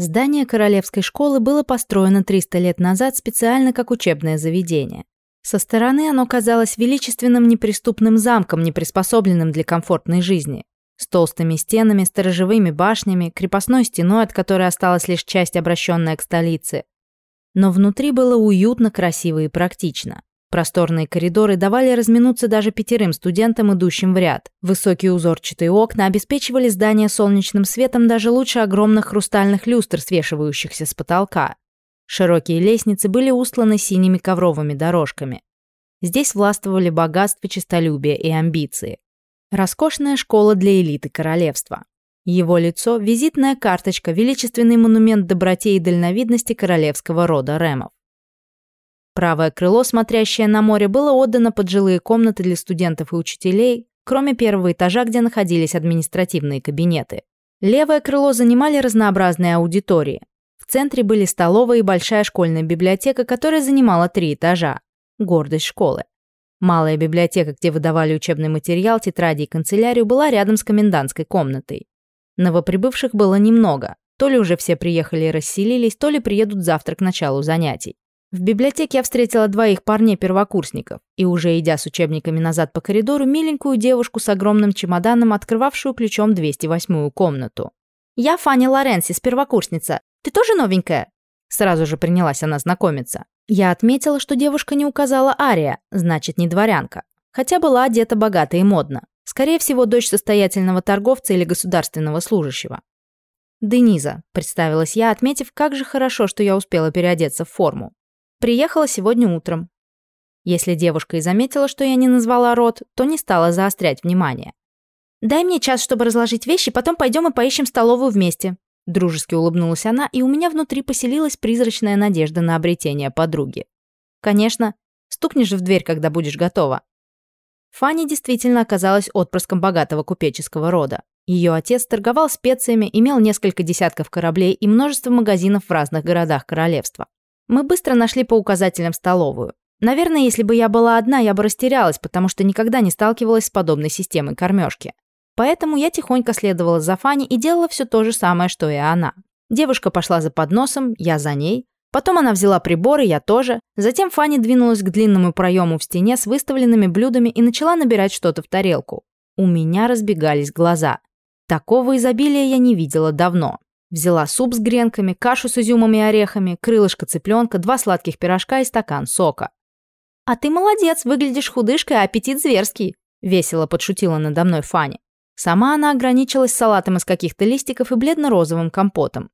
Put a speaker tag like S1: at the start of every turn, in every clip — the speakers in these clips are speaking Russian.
S1: Здание королевской школы было построено 300 лет назад специально как учебное заведение. Со стороны оно казалось величественным неприступным замком, неприспособленным для комфортной жизни. С толстыми стенами, сторожевыми башнями, крепостной стеной, от которой осталась лишь часть, обращенная к столице. Но внутри было уютно, красиво и практично. Просторные коридоры давали разминуться даже пятерым студентам, идущим в ряд. Высокие узорчатые окна обеспечивали здание солнечным светом даже лучше огромных хрустальных люстр, свешивающихся с потолка. Широкие лестницы были устланы синими ковровыми дорожками. Здесь властвовали богатство, честолюбие и амбиции. Роскошная школа для элиты королевства. Его лицо – визитная карточка, величественный монумент доброте и дальновидности королевского рода Рэмов. Правое крыло, смотрящее на море, было отдано под жилые комнаты для студентов и учителей, кроме первого этажа, где находились административные кабинеты. Левое крыло занимали разнообразные аудитории. В центре были столовая и большая школьная библиотека, которая занимала три этажа. Гордость школы. Малая библиотека, где выдавали учебный материал, тетради и канцелярию, была рядом с комендантской комнатой. Новоприбывших было немного. То ли уже все приехали и расселились, то ли приедут завтра к началу занятий. В библиотеке я встретила двоих парней первокурсников и, уже идя с учебниками назад по коридору, миленькую девушку с огромным чемоданом, открывавшую ключом 208-ю комнату. «Я Фанни Лоренсис, первокурсница. Ты тоже новенькая?» Сразу же принялась она знакомиться. Я отметила, что девушка не указала Ария, значит, не дворянка. Хотя была одета богато и модно. Скорее всего, дочь состоятельного торговца или государственного служащего. «Дениза», — представилась я, отметив, как же хорошо, что я успела переодеться в форму. Приехала сегодня утром. Если девушка и заметила, что я не назвала род, то не стала заострять внимание. «Дай мне час, чтобы разложить вещи, потом пойдем и поищем столовую вместе», Дружески улыбнулась она, и у меня внутри поселилась призрачная надежда на обретение подруги. «Конечно, стукнешь в дверь, когда будешь готова». Фанни действительно оказалась отпрыском богатого купеческого рода. Ее отец торговал специями, имел несколько десятков кораблей и множество магазинов в разных городах королевства. Мы быстро нашли по указателям столовую. Наверное, если бы я была одна, я бы растерялась, потому что никогда не сталкивалась с подобной системой кормежки. Поэтому я тихонько следовала за Фани и делала все то же самое, что и она. Девушка пошла за подносом, я за ней. Потом она взяла приборы, я тоже. Затем Фанни двинулась к длинному проему в стене с выставленными блюдами и начала набирать что-то в тарелку. У меня разбегались глаза. Такого изобилия я не видела давно. Взяла суп с гренками, кашу с изюмом и орехами, крылышко цыпленка, два сладких пирожка и стакан сока. «А ты молодец, выглядишь худышкой, а аппетит зверский», — весело подшутила надо мной Фанни. Сама она ограничилась салатом из каких-то листиков и бледно-розовым компотом.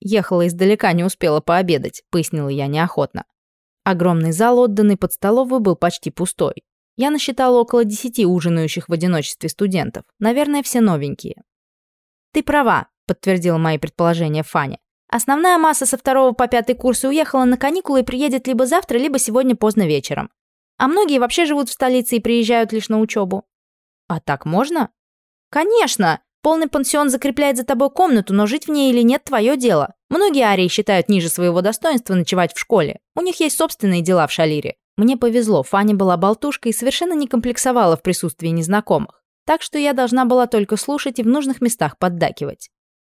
S1: «Ехала издалека, не успела пообедать», — пояснила я неохотно. Огромный зал, отданный под столовую, был почти пустой. Я насчитала около десяти ужинающих в одиночестве студентов. Наверное, все новенькие. «Ты права», подтвердила мои предположения Фаня. Основная масса со второго по пятый курсы уехала на каникулы и приедет либо завтра, либо сегодня поздно вечером. А многие вообще живут в столице и приезжают лишь на учебу. А так можно? Конечно! Полный пансион закрепляет за тобой комнату, но жить в ней или нет – твое дело. Многие арии считают ниже своего достоинства ночевать в школе. У них есть собственные дела в Шалире. Мне повезло, Фаня была болтушкой и совершенно не комплексовала в присутствии незнакомых. Так что я должна была только слушать и в нужных местах поддакивать.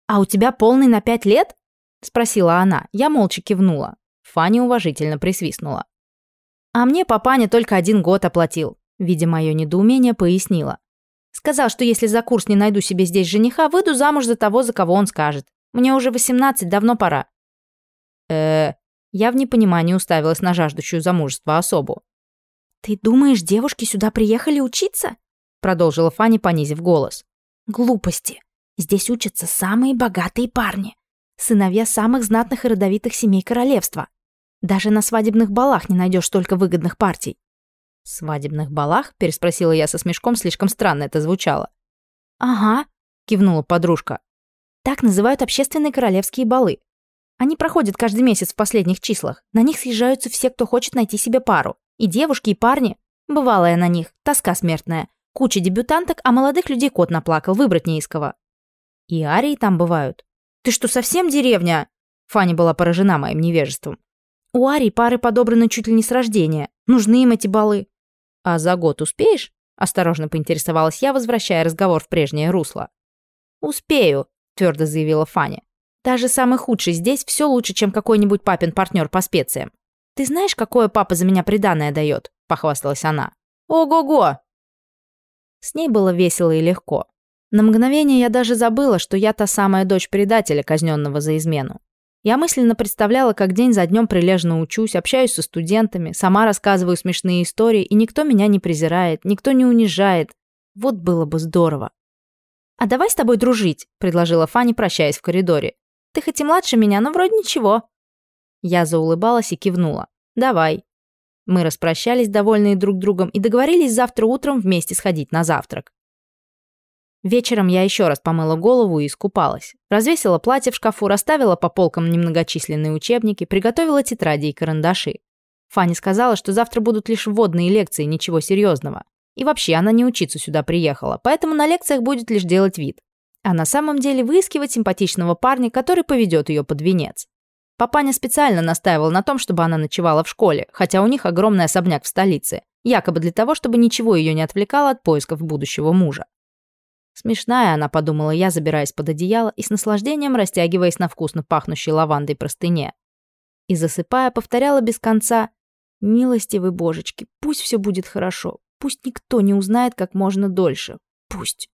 S1: «А у тебя полный на пять лет?» — спросила она. Я молча кивнула. Фанни уважительно присвистнула. «А мне папаня только один год оплатил», — видя мое недоумение, пояснила. «Сказал, что если за курс не найду себе здесь жениха, выйду замуж за того, за кого он скажет. Мне уже восемнадцать, давно пора». «Э, я в непонимании уставилась на жаждущую замужество особу. «Ты думаешь, девушки сюда приехали учиться?» — продолжила Фанни, понизив голос. «Глупости. Здесь учатся самые богатые парни, сыновья самых знатных и родовитых семей королевства. Даже на свадебных балах не найдешь столько выгодных партий. «Свадебных балах?» — переспросила я со смешком, слишком странно это звучало. «Ага», — кивнула подружка. «Так называют общественные королевские балы. Они проходят каждый месяц в последних числах. На них съезжаются все, кто хочет найти себе пару. И девушки, и парни. Бывалая на них, тоска смертная. Куча дебютанток, а молодых людей кот наплакал, выбрать не из кого. И арии там бывают. Ты что, совсем деревня? Фаня была поражена моим невежеством. У арий пары подобраны чуть ли не с рождения. Нужны им эти балы. А за год успеешь? Осторожно поинтересовалась я, возвращая разговор в прежнее русло. «Успею», — твердо заявила Фаня. «Даже самый худший здесь все лучше, чем какой-нибудь папин партнер по специям. Ты знаешь, какое папа за меня приданное дает?» — похвасталась она. «Ого-го!» С ней было весело и легко. На мгновение я даже забыла, что я та самая дочь предателя, казненного за измену. Я мысленно представляла, как день за днем прилежно учусь, общаюсь со студентами, сама рассказываю смешные истории, и никто меня не презирает, никто не унижает. Вот было бы здорово. «А давай с тобой дружить», — предложила Фанни, прощаясь в коридоре. «Ты хоть и младше меня, но вроде ничего». Я заулыбалась и кивнула. «Давай». Мы распрощались, довольные друг другом, и договорились завтра утром вместе сходить на завтрак. Вечером я еще раз помыла голову и искупалась. Развесила платье в шкафу, расставила по полкам немногочисленные учебники, приготовила тетради и карандаши. Фанни сказала, что завтра будут лишь вводные лекции, ничего серьезного. И вообще, она не учиться сюда приехала, поэтому на лекциях будет лишь делать вид. А на самом деле выискивать симпатичного парня, который поведет ее под венец. Папаня специально настаивал на том, чтобы она ночевала в школе, хотя у них огромный особняк в столице, якобы для того, чтобы ничего ее не отвлекало от поисков будущего мужа. Смешная она подумала я, забираясь под одеяло и с наслаждением растягиваясь на вкусно пахнущей лавандой простыне. И засыпая, повторяла без конца «Милостивый божечки, пусть все будет хорошо, пусть никто не узнает как можно дольше, пусть».